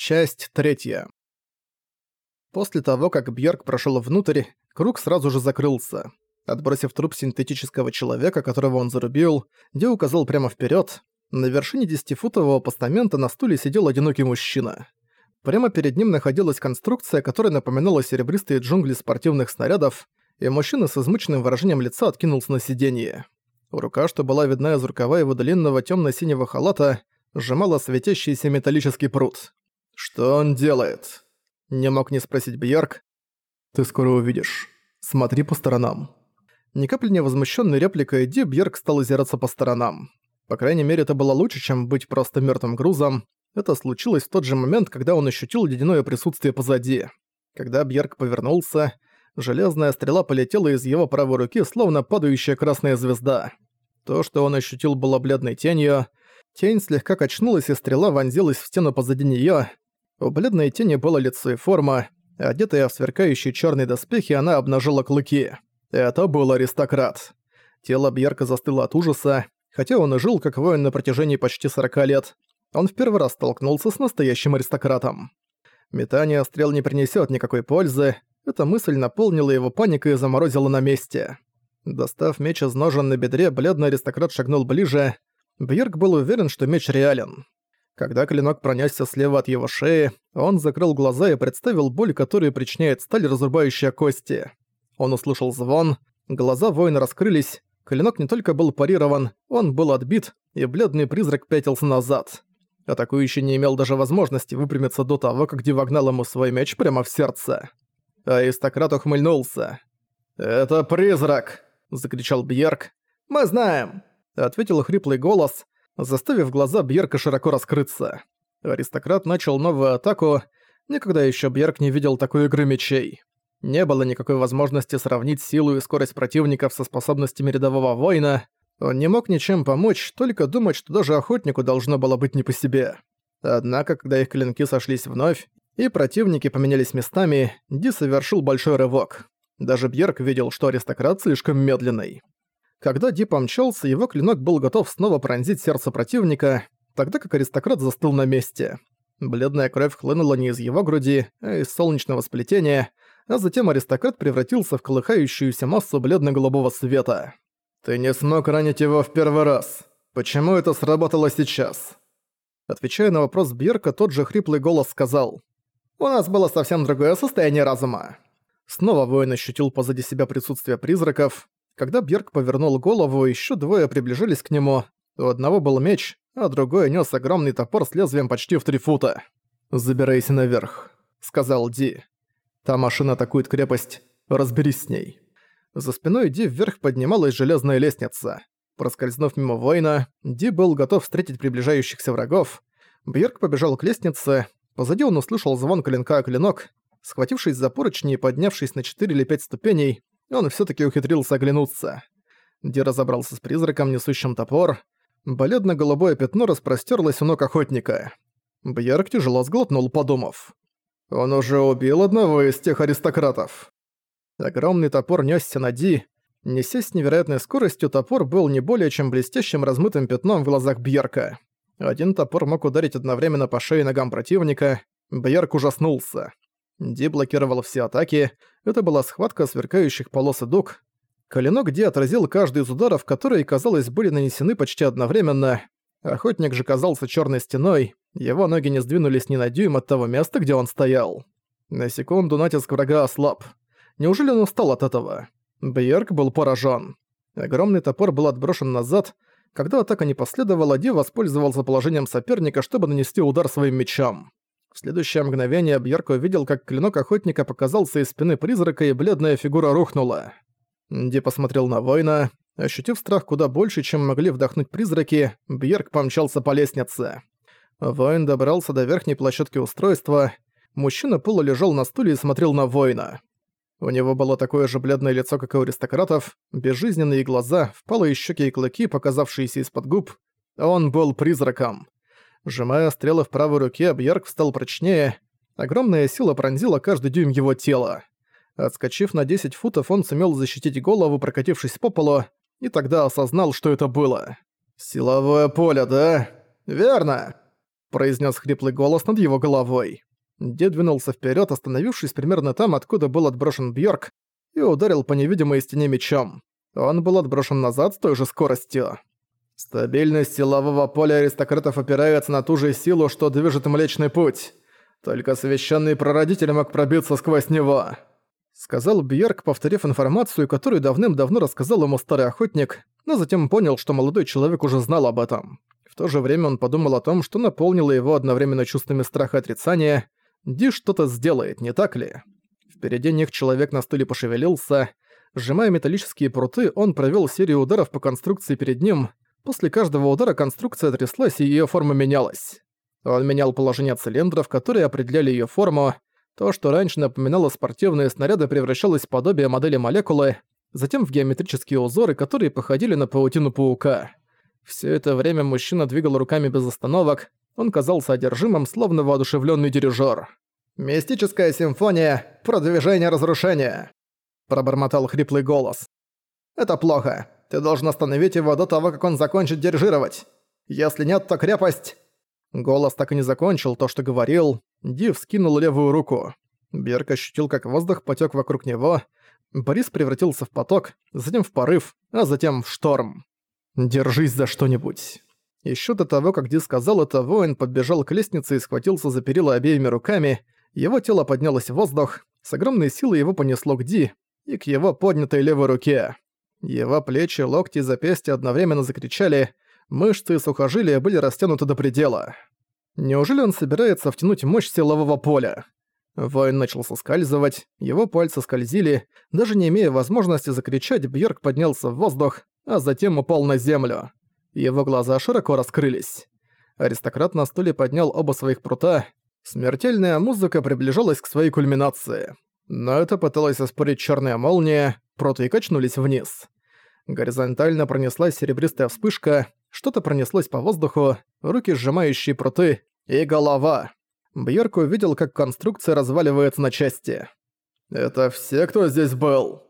Часть третья. После того, как Бьерк прошел внутрь, круг сразу же закрылся. Отбросив труп синтетического человека, которого он зарубил, Ди указал прямо вперед. На вершине десятифутового постамента на стуле сидел одинокий мужчина. Прямо перед ним находилась конструкция, которая напоминала серебристые джунгли спортивных снарядов, и мужчина с измученным выражением лица откинулся на сиденье. Рука, что была видна из рукава его длинного темно-синего халата, сжимала светящийся металлический пруд. «Что он делает?» Не мог не спросить Бьерк. «Ты скоро увидишь. Смотри по сторонам». Ни капли не возмущенной репликой Ди Бьерк стал озираться по сторонам. По крайней мере, это было лучше, чем быть просто мертвым грузом. Это случилось в тот же момент, когда он ощутил ледяное присутствие позади. Когда Бьерк повернулся, железная стрела полетела из его правой руки, словно падающая красная звезда. То, что он ощутил, было бледной тенью. Тень слегка качнулась, и стрела вонзилась в стену позади неё. У бледной тени было лицо и форма. Одетая в сверкающие черные доспехи, она обнажила клыки. Это был аристократ. Тело Бьерка застыло от ужаса, хотя он и жил как воин на протяжении почти 40 лет. Он в первый раз столкнулся с настоящим аристократом. Метание стрел не принесет никакой пользы. Эта мысль наполнила его паникой и заморозила на месте. Достав меч из ножен на бедре, бледный аристократ шагнул ближе. Бьерк был уверен, что меч реален. Когда клинок пронесся слева от его шеи, он закрыл глаза и представил боль, которую причиняет сталь, разрубающая кости. Он услышал звон, глаза воина раскрылись, клинок не только был парирован, он был отбит, и бледный призрак пятился назад. Атакующий не имел даже возможности выпрямиться до того, как Ди вогнал ему свой меч прямо в сердце. Аристократ ухмыльнулся. «Это призрак!» — закричал Бьерк. «Мы знаем!» — ответил хриплый голос, заставив глаза Бьерка широко раскрыться. Аристократ начал новую атаку, никогда еще Бьерк не видел такой игры мечей. Не было никакой возможности сравнить силу и скорость противников со способностями рядового воина, он не мог ничем помочь, только думать, что даже охотнику должно было быть не по себе. Однако, когда их клинки сошлись вновь, и противники поменялись местами, Ди совершил большой рывок. Даже Бьерк видел, что аристократ слишком медленный. Когда Ди помчался, его клинок был готов снова пронзить сердце противника, тогда как аристократ застыл на месте. Бледная кровь хлынула не из его груди, а из солнечного сплетения, а затем аристократ превратился в колыхающуюся массу бледно-голубого света. «Ты не смог ранить его в первый раз. Почему это сработало сейчас?» Отвечая на вопрос Бьерка, тот же хриплый голос сказал. «У нас было совсем другое состояние разума». Снова воин ощутил позади себя присутствие призраков, когда Бьерк повернул голову, еще двое приближались к нему. У одного был меч, а другой нес огромный топор с лезвием почти в три фута. «Забирайся наверх», — сказал Ди. «Та машина атакует крепость. Разберись с ней». За спиной Ди вверх поднималась железная лестница. Проскользнув мимо воина, Ди был готов встретить приближающихся врагов. Бьерк побежал к лестнице. Позади он услышал звон клинка о клинок. Схватившись за поручни и поднявшись на 4 или 5 ступеней, он все таки ухитрился оглянуться. Ди разобрался с призраком, несущим топор. Бледно-голубое пятно распростерлось у ног охотника. Бьерк тяжело сглотнул, подумав. Он уже убил одного из тех аристократов. Огромный топор несся на Ди. Несясь с невероятной скоростью, топор был не более чем блестящим размытым пятном в глазах Бьерка. Один топор мог ударить одновременно по шее и ногам противника. Бьерк ужаснулся. Ди блокировал все атаки, это была схватка сверкающих полос и дуг. Клинок Ди отразил каждый из ударов, которые, казалось, были нанесены почти одновременно. Охотник же казался черной стеной, его ноги не сдвинулись ни на дюйм от того места, где он стоял. На секунду натиск врага ослаб. Неужели он устал от этого? Бьерк был поражен. Огромный топор был отброшен назад. Когда атака не последовала, Ди воспользовался положением соперника, чтобы нанести удар своим мечом. В следующее мгновение Бьерк увидел, как клинок охотника показался из спины призрака, и бледная фигура рухнула. Ди посмотрел на воина. Ощутив страх куда больше, чем могли вдохнуть призраки, Бьерк помчался по лестнице. Воин добрался до верхней площадки устройства. Мужчина полулежал на стуле и смотрел на воина. У него было такое же бледное лицо, как и у аристократов, безжизненные глаза, впалые щеки и клыки, показавшиеся из-под губ. Он был призраком. Сжимая стрелы в правой руке, Бьерк встал прочнее. Огромная сила пронзила каждый дюйм его тела. Отскочив на 10 футов, он сумел защитить голову, прокатившись по полу, и тогда осознал, что это было. «Силовое поле, да?» «Верно!» произнес хриплый голос над его головой. Ди двинулся вперед, остановившись примерно там, откуда был отброшен Бьорк, и ударил по невидимой стене мечом. Он был отброшен назад с той же скоростью. Стабильность силового поля аристократов опирается на ту же силу, что движет Млечный Путь. Только священный прародитель мог пробиться сквозь него. Сказал Бьерк, повторив информацию, которую давным-давно рассказал ему старый охотник, но затем понял, что молодой человек уже знал об этом. В то же время он подумал о том, что наполнило его одновременно чувствами страха и отрицания. Ди что-то сделает, не так ли? Впереди них человек на стуле пошевелился. Сжимая металлические пруты, он провёл серию ударов по конструкции перед ним, После каждого удара конструкция тряслась и её форма менялась. Он менял положение цилиндров, которые определяли её форму. То, что раньше напоминало спортивные снаряды, превращалось в подобие модели молекулы, затем в геометрические узоры, которые походили на паутину паука. Всё это время мужчина двигал руками без остановок, он казался одержимым, словно воодушевлённый дирижёр. «Мистическая симфония, продвижение разрушения», – пробормотал хриплый голос. «Это плохо. Ты должен остановить его до того, как он закончит дирижировать. Если нет, то крепость...» Голос так и не закончил то, что говорил. Див скинул левую руку. Берг ощутил, как воздух потек вокруг него. Борис превратился в поток, затем в порыв, а затем в шторм. «Держись за что-нибудь». Еще до того, как Ди сказал это, воин подбежал к лестнице и схватился за перила обеими руками. Его тело поднялось в воздух, с огромной силой его понесло к Ди и к его поднятой левой руке. Его плечи, локти и запястья одновременно закричали, мышцы и сухожилия были растянуты до предела. Неужели он собирается втянуть мощь силового поля? Воин начал соскальзывать, его пальцы скользили, даже не имея возможности закричать, Бьорк поднялся в воздух, а затем упал на землю. Его глаза широко раскрылись. Аристократ на стуле поднял оба своих прута. Смертельная музыка приближалась к своей кульминации. Но это пыталась оспорить черная молния, проты качнулись вниз. Горизонтально пронеслась серебристая вспышка, что-то пронеслось по воздуху, руки сжимающие пруты и голова. Бьерк увидел, как конструкция разваливается на части. «Это все, кто здесь был?»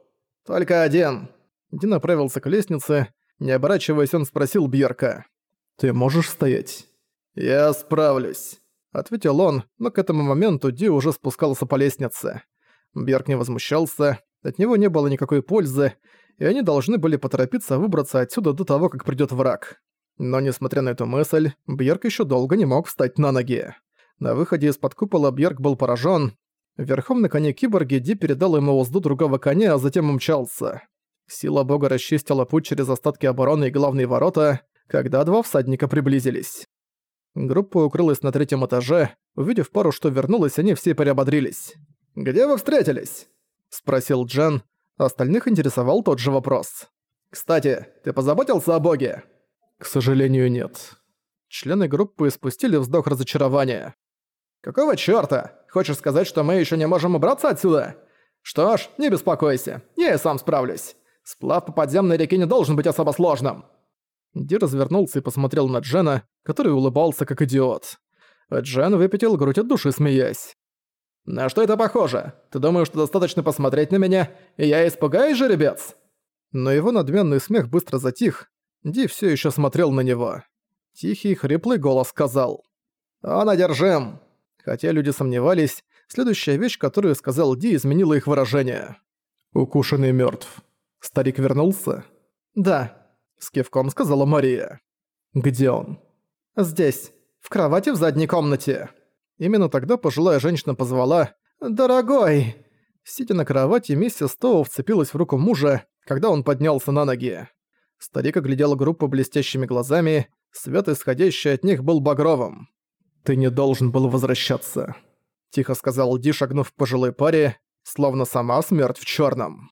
«Только один». Ди направился к лестнице. Не оборачиваясь, он спросил Бьерка. «Ты можешь стоять?» «Я справлюсь», — ответил он, но к этому моменту Ди уже спускался по лестнице. Бьерк не возмущался, от него не было никакой пользы, и они должны были поторопиться выбраться отсюда до того, как придёт враг. Но несмотря на эту мысль, Бьерк ещё долго не мог встать на ноги. На выходе из-под купола Бьерк был поражён. Верхом на коне киборги Ди передал ему узду другого коня, а затем умчался. Сила бога расчистила путь через остатки обороны и главные ворота, когда два всадника приблизились. Группа укрылась на третьем этаже. Увидев пару, что вернулась, они все приободрились. «Где вы встретились?» — спросил Джен. Остальных интересовал тот же вопрос. «Кстати, ты позаботился о боге?» «К сожалению, нет». Члены группы испустили вздох разочарования. «Какого чёрта? Хочешь сказать, что мы ещё не можем убраться отсюда? Что ж, не беспокойся, я и сам справлюсь. Сплав по подземной реке не должен быть особо сложным». Ди развернулся и посмотрел на Джена, который улыбался как идиот. Джен выпятил грудь от души, смеясь. «На что это похоже? Ты думаешь, что достаточно посмотреть на меня, и я испугаюсь, жеребец?» Но его надменный смех быстро затих. Ди все еще смотрел на него. Тихий, хриплый голос сказал. «Он одержим!» Хотя люди сомневались, следующая вещь, которую сказал Ди, изменила их выражение. «Укушенный мертв. Старик вернулся?» «Да», — с кивком сказала Мария. «Где он?» «Здесь, в кровати в задней комнате». Именно тогда пожилая женщина позвала «Дорогой!». Сидя на кровати, миссис Стоу вцепилась в руку мужа, когда он поднялся на ноги. Старик оглядел группу блестящими глазами, свет, исходящий от них, был багровым. «Ты не должен был возвращаться», — тихо сказал Ди, шагнув к пожилой паре, словно сама смерть в черном.